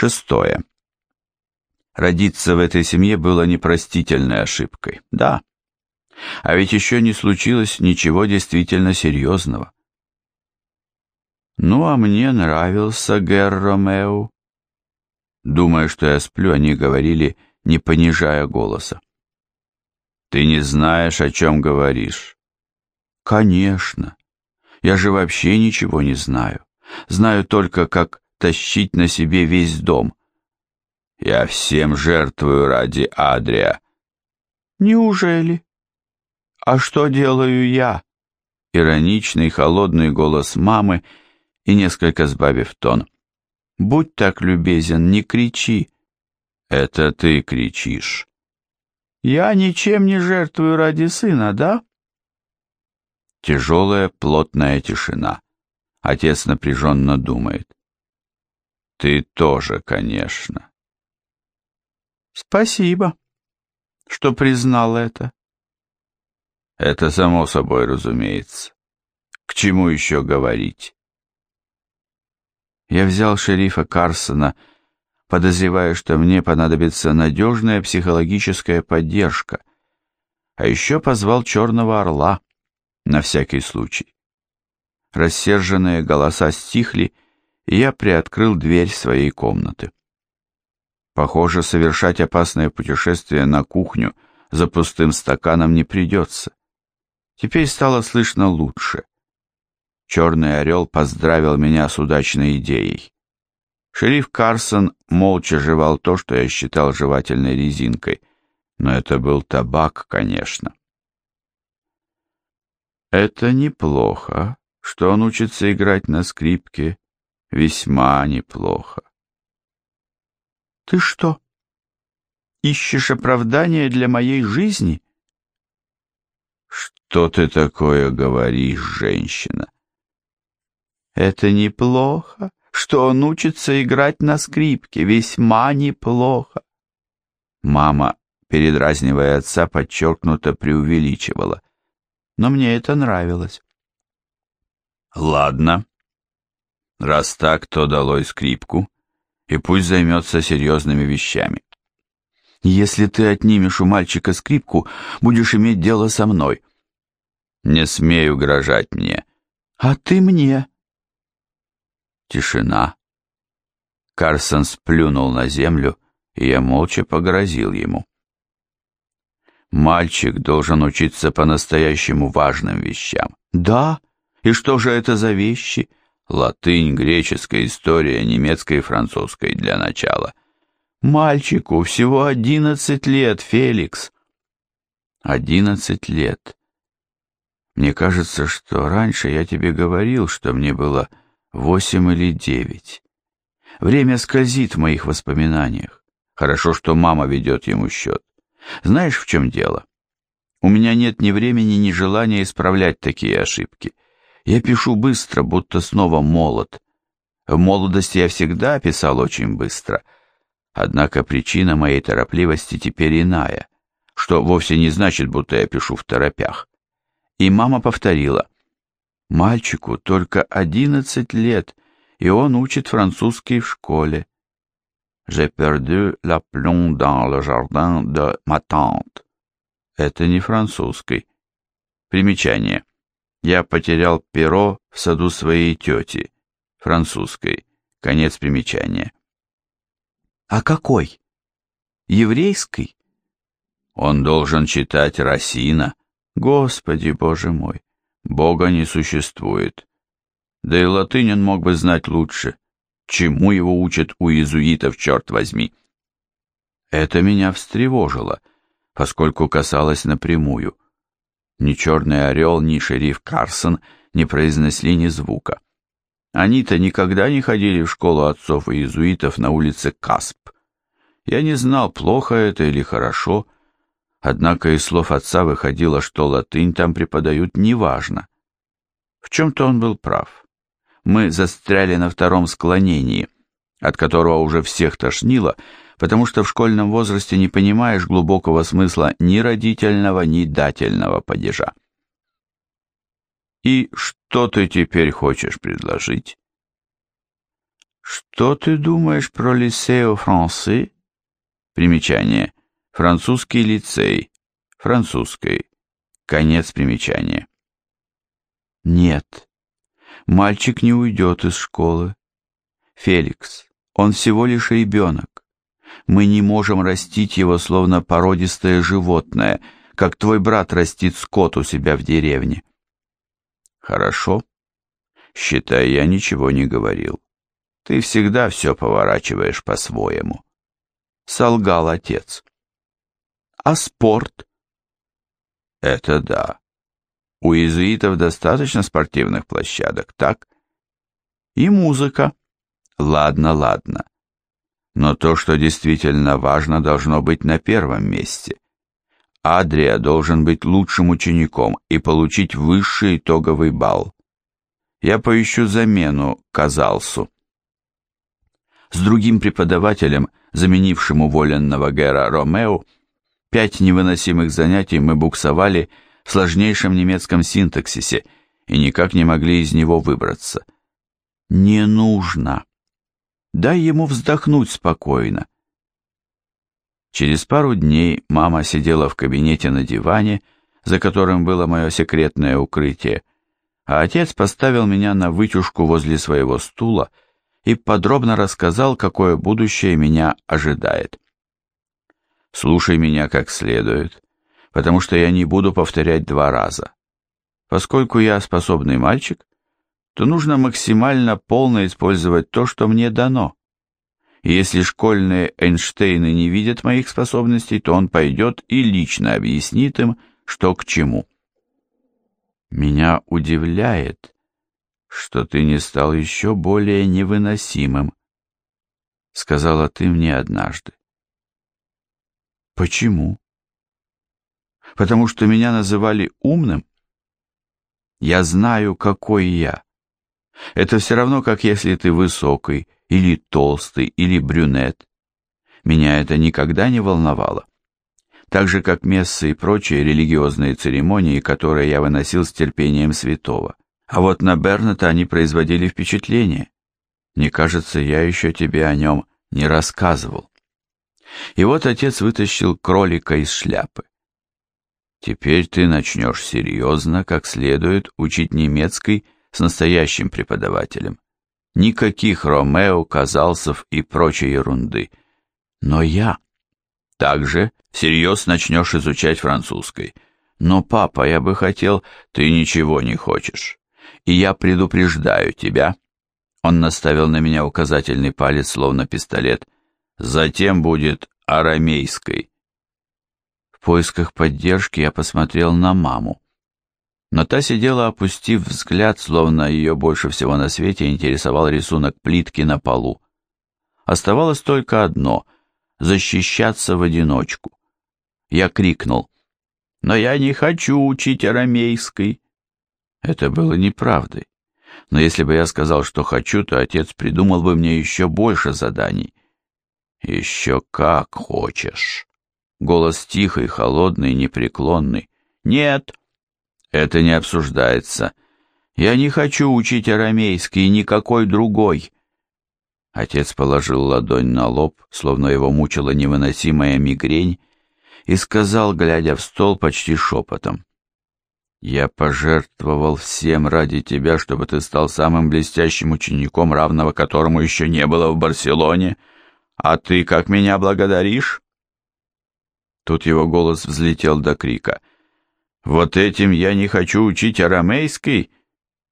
Шестое. Родиться в этой семье было непростительной ошибкой. Да. А ведь еще не случилось ничего действительно серьезного. Ну, а мне нравился Гер Ромео. Думая, что я сплю, они говорили, не понижая голоса. Ты не знаешь, о чем говоришь. Конечно. Я же вообще ничего не знаю. Знаю только, как тащить на себе весь дом. Я всем жертвую ради Адрия. Неужели? А что делаю я? Ироничный, холодный голос мамы и несколько сбавив тон. Будь так любезен, не кричи. Это ты кричишь. Я ничем не жертвую ради сына, да? Тяжелая, плотная тишина. Отец напряженно думает. Ты тоже, конечно. Спасибо, что признал это. Это само собой разумеется. К чему еще говорить? Я взял шерифа Карсона, подозревая, что мне понадобится надежная психологическая поддержка, а еще позвал Черного Орла на всякий случай. Рассерженные голоса стихли, и я приоткрыл дверь своей комнаты. Похоже, совершать опасное путешествие на кухню за пустым стаканом не придется. Теперь стало слышно лучше. Черный орел поздравил меня с удачной идеей. Шериф Карсон молча жевал то, что я считал жевательной резинкой, но это был табак, конечно. Это неплохо, что он учится играть на скрипке, весьма неплохо. Ты что, ищешь оправдание для моей жизни? Что ты такое говоришь, женщина? Это неплохо, что он учится играть на скрипке, весьма неплохо. Мама, передразнивая отца, подчеркнуто преувеличивала но мне это нравилось. Ладно. Раз так, то долой скрипку, и пусть займется серьезными вещами. Если ты отнимешь у мальчика скрипку, будешь иметь дело со мной. Не смей угрожать мне. А ты мне. Тишина. Карсон сплюнул на землю, и я молча погрозил ему. Мальчик должен учиться по-настоящему важным вещам. Да? И что же это за вещи? Латынь, греческая история, немецкая и французская для начала. Мальчику всего одиннадцать лет, Феликс. Одиннадцать лет. Мне кажется, что раньше я тебе говорил, что мне было восемь или девять. Время скользит в моих воспоминаниях. Хорошо, что мама ведет ему счет. Знаешь, в чем дело? У меня нет ни времени, ни желания исправлять такие ошибки. Я пишу быстро, будто снова молод. В молодости я всегда писал очень быстро. Однако причина моей торопливости теперь иная, что вовсе не значит, будто я пишу в торопях. И мама повторила. Мальчику только одиннадцать лет, и он учит французский в школе. J'ai perdu la plomb dans le jardin de ma tante. Это не французский. Примечание. Я потерял перо в саду своей тети. Французской. Конец примечания. А какой? Еврейский? Он должен читать Расина. Господи, боже мой, Бога не существует. Да и латынь он мог бы знать лучше. Чему его учат у иезуитов, черт возьми? Это меня встревожило, поскольку касалось напрямую. Ни черный орел, ни шериф Карсон не произнесли ни звука. Они-то никогда не ходили в школу отцов и иезуитов на улице Касп. Я не знал, плохо это или хорошо, однако из слов отца выходило, что латынь там преподают неважно. В чем-то он был прав мы застряли на втором склонении, от которого уже всех тошнило, потому что в школьном возрасте не понимаешь глубокого смысла ни родительного, ни дательного падежа. И что ты теперь хочешь предложить? Что ты думаешь про Лисео Франсы? Примечание. Французский лицей. Французской. Конец примечания. Нет, мальчик не уйдет из школы. Феликс, он всего лишь ребенок. Мы не можем растить его словно породистое животное, как твой брат растит скот у себя в деревне. Хорошо. Считай, я ничего не говорил. Ты всегда все поворачиваешь по-своему. Солгал отец. А спорт? Это да. У иезуитов достаточно спортивных площадок, так? И музыка. Ладно, ладно. Но то, что действительно важно, должно быть на первом месте. Адрия должен быть лучшим учеником и получить высший итоговый балл. Я поищу замену Казалсу. С другим преподавателем, заменившим уволенного Гера Ромео, пять невыносимых занятий мы буксовали в сложнейшем немецком синтаксисе и никак не могли из него выбраться. Не нужно. Дай ему вздохнуть спокойно. Через пару дней мама сидела в кабинете на диване, за которым было мое секретное укрытие, а отец поставил меня на вытяжку возле своего стула и подробно рассказал, какое будущее меня ожидает. Слушай меня как следует, потому что я не буду повторять два раза. Поскольку я способный мальчик, то нужно максимально полно использовать то, что мне дано. Если школьные Эйнштейны не видят моих способностей, то он пойдет и лично объяснит им, что к чему. Меня удивляет, что ты не стал еще более невыносимым, сказала ты мне однажды. Почему? Потому что меня называли умным? Я знаю, какой я. Это все равно, как если ты высокий, или толстый, или брюнет. Меня это никогда не волновало. Так же, как мессы и прочие религиозные церемонии, которые я выносил с терпением святого. А вот на Берната они производили впечатление. Мне кажется, я еще тебе о нем не рассказывал. И вот отец вытащил кролика из шляпы. Теперь ты начнешь серьезно, как следует, учить немецкий с настоящим преподавателем. Никаких Ромео, Казалсов и прочей ерунды. Но я также всерьез начнешь изучать французский. Но, папа, я бы хотел... Ты ничего не хочешь. И я предупреждаю тебя. Он наставил на меня указательный палец, словно пистолет. Затем будет арамейской. В поисках поддержки я посмотрел на маму. Но та сидела, опустив взгляд, словно ее больше всего на свете интересовал рисунок плитки на полу. Оставалось только одно — защищаться в одиночку. Я крикнул, «Но я не хочу учить арамейской!» Это было неправдой. Но если бы я сказал, что хочу, то отец придумал бы мне еще больше заданий. «Еще как хочешь!» Голос тихий, холодный, непреклонный. «Нет!» Это не обсуждается. Я не хочу учить арамейский, никакой другой. Отец положил ладонь на лоб, словно его мучила невыносимая мигрень, и сказал, глядя в стол почти шепотом. «Я пожертвовал всем ради тебя, чтобы ты стал самым блестящим учеником, равного которому еще не было в Барселоне. А ты как меня благодаришь?» Тут его голос взлетел до крика. Вот этим я не хочу учить арамейский.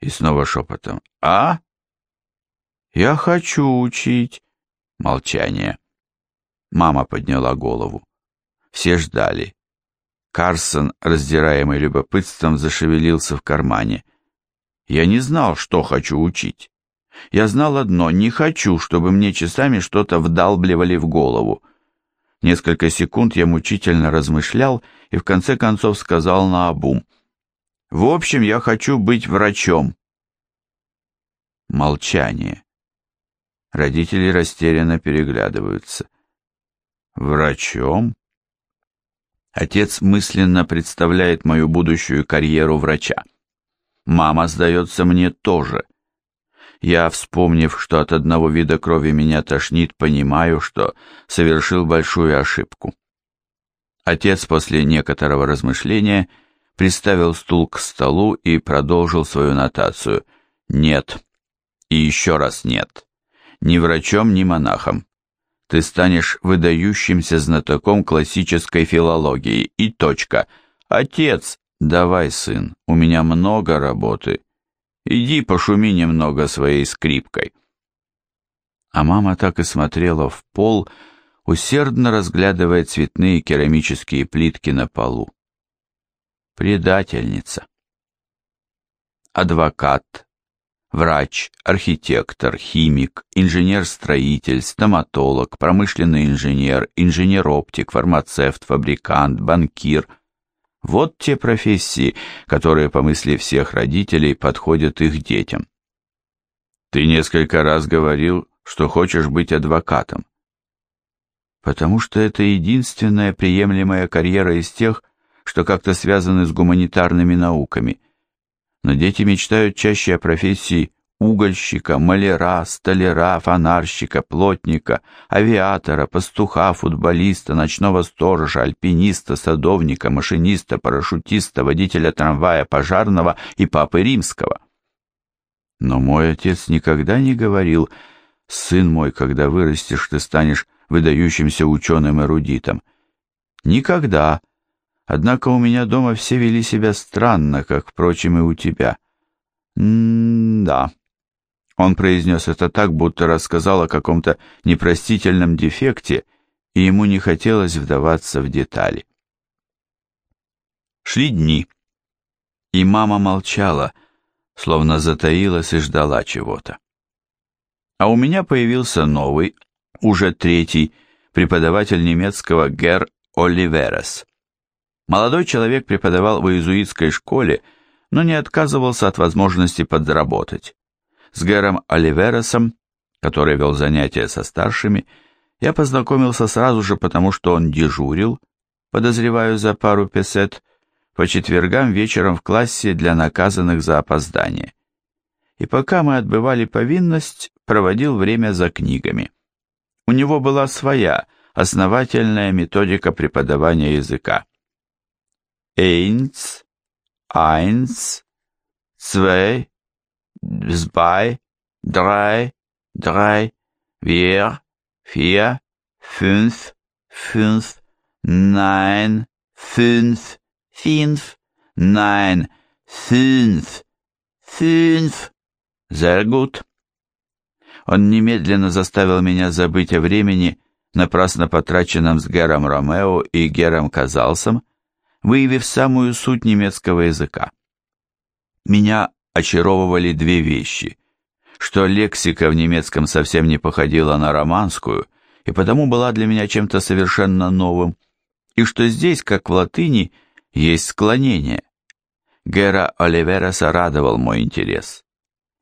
И снова шепотом. А? Я хочу учить. Молчание. Мама подняла голову. Все ждали. Карсон, раздираемый любопытством, зашевелился в кармане. Я не знал, что хочу учить. Я знал одно — не хочу, чтобы мне часами что-то вдалбливали в голову. Несколько секунд я мучительно размышлял и в конце концов сказал наобум. «В общем, я хочу быть врачом». Молчание. Родители растерянно переглядываются. «Врачом?» Отец мысленно представляет мою будущую карьеру врача. Мама, сдается мне, тоже. Я, вспомнив, что от одного вида крови меня тошнит, понимаю, что совершил большую ошибку. Отец после некоторого размышления приставил стул к столу и продолжил свою нотацию. «Нет. И еще раз нет. Ни врачом, ни монахом. Ты станешь выдающимся знатоком классической филологии. И точка. Отец, давай, сын, у меня много работы. Иди пошуми немного своей скрипкой. А мама так и смотрела в пол, усердно разглядывая цветные керамические плитки на полу. Предательница. Адвокат, врач, архитектор, химик, инженер-строитель, стоматолог, промышленный инженер, инженер-оптик, фармацевт, фабрикант, банкир – вот те профессии, которые, по мысли всех родителей, подходят их детям. Ты несколько раз говорил, что хочешь быть адвокатом. Потому что это единственная приемлемая карьера из тех, что как-то связаны с гуманитарными науками. Но дети мечтают чаще о профессии угольщика, маляра, столяра, фонарщика, плотника, авиатора, пастуха, футболиста, ночного сторожа, альпиниста, садовника, машиниста, парашютиста, водителя трамвая, пожарного и папы римского. Но мой отец никогда не говорил, «Сын мой, когда вырастешь, ты станешь выдающимся ученым-эрудитом». Никогда. Однако у меня дома все вели себя странно, как, впрочем, и у тебя. М-да. Он произнес это так, будто рассказал о каком-то непростительном дефекте, и ему не хотелось вдаваться в детали. Шли дни, и мама молчала, словно затаилась и ждала чего-то. А у меня появился новый, уже третий, преподаватель немецкого Гер Оливерес. Молодой человек преподавал в иезуитской школе, но не отказывался от возможности подработать. С Гэром Оливересом, который вел занятия со старшими, я познакомился сразу же, потому что он дежурил, подозреваю за пару песет, по четвергам вечером в классе для наказанных за опоздание. И пока мы отбывали повинность, проводил время за книгами. У него была своя, основательная методика преподавания языка. Эйнц, айнц, zwei, zwei, drei, drei, vier, vier, fünf, fünf, nein, fünf, fünf, nein, fünf, fünf. Sehr gut. Он немедленно заставил меня забыть о времени, напрасно потраченном с Гером Ромео и Гером Казалсом, выявив самую суть немецкого языка. Меня очаровывали две вещи, что лексика в немецком совсем не походила на романскую, и потому была для меня чем-то совершенно новым, и что здесь, как в латыни, есть склонение. Гера Оливереса радовал мой интерес.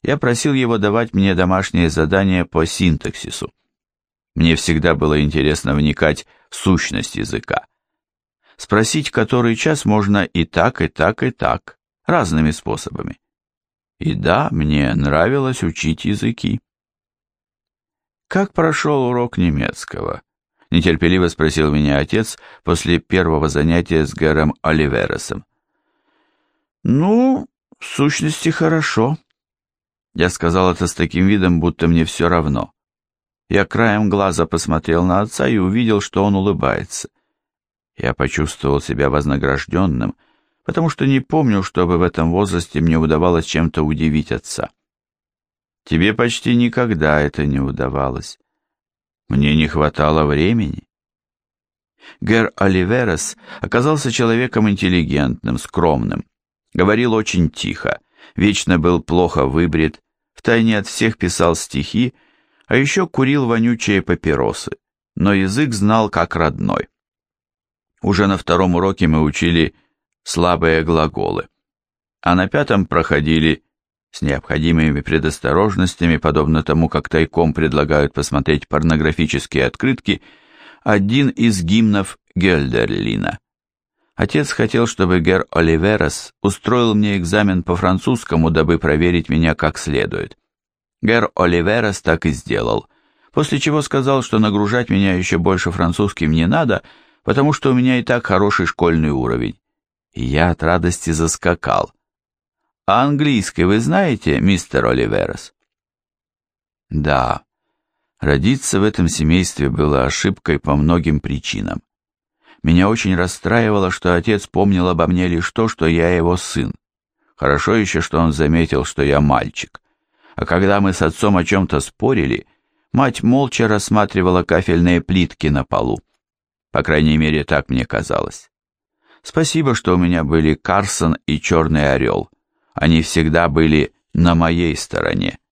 Я просил его давать мне домашние задания по синтаксису. Мне всегда было интересно вникать в сущность языка. Спросить, который час можно и так, и так, и так, разными способами. И да, мне нравилось учить языки. «Как прошел урок немецкого?» — нетерпеливо спросил меня отец после первого занятия с Гэром Оливересом. «Ну, в сущности, хорошо». Я сказал это с таким видом, будто мне все равно. Я краем глаза посмотрел на отца и увидел, что он улыбается. Я почувствовал себя вознагражденным — потому что не помню, чтобы в этом возрасте мне удавалось чем-то удивить отца. Тебе почти никогда это не удавалось. Мне не хватало времени. Гер Оливерес оказался человеком интеллигентным, скромным. Говорил очень тихо, вечно был плохо выбрит, втайне от всех писал стихи, а еще курил вонючие папиросы, но язык знал как родной. Уже на втором уроке мы учили слабые глаголы. А на пятом проходили с необходимыми предосторожностями, подобно тому, как тайком предлагают посмотреть порнографические открытки, один из гимнов Гельдерлина. Отец хотел, чтобы Гер Оливерас устроил мне экзамен по французскому, дабы проверить меня как следует. Гер Оливерас так и сделал, после чего сказал, что нагружать меня еще больше французским не надо, потому что у меня и так хороший школьный уровень. Я от радости заскакал. А английский вы знаете, мистер Оливерас? Да. Родиться в этом семействе было ошибкой по многим причинам. Меня очень расстраивало, что отец помнил обо мне лишь то, что я его сын. Хорошо еще, что он заметил, что я мальчик. А когда мы с отцом о чем-то спорили, мать молча рассматривала кафельные плитки на полу. По крайней мере, так мне казалось. Спасибо, что у меня были Карсон и Черный Орел. Они всегда были на моей стороне.